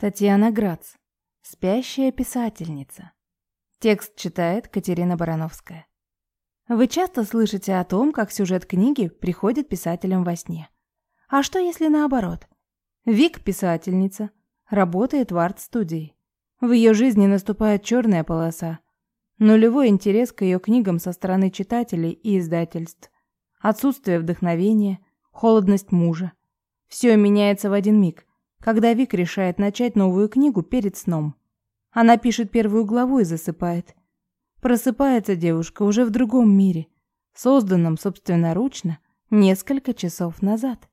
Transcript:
Татьяна Грац. Спящая писательница. Текст читает Катерина Барановская. Вы часто слышите о том, как сюжет книги приходит писателям во сне. А что если наоборот? Вик – писательница, работает в арт-студии. В ее жизни наступает черная полоса. Нулевой интерес к ее книгам со стороны читателей и издательств. Отсутствие вдохновения, холодность мужа. Все меняется в один миг когда Вик решает начать новую книгу перед сном. Она пишет первую главу и засыпает. Просыпается девушка уже в другом мире, созданном собственноручно несколько часов назад.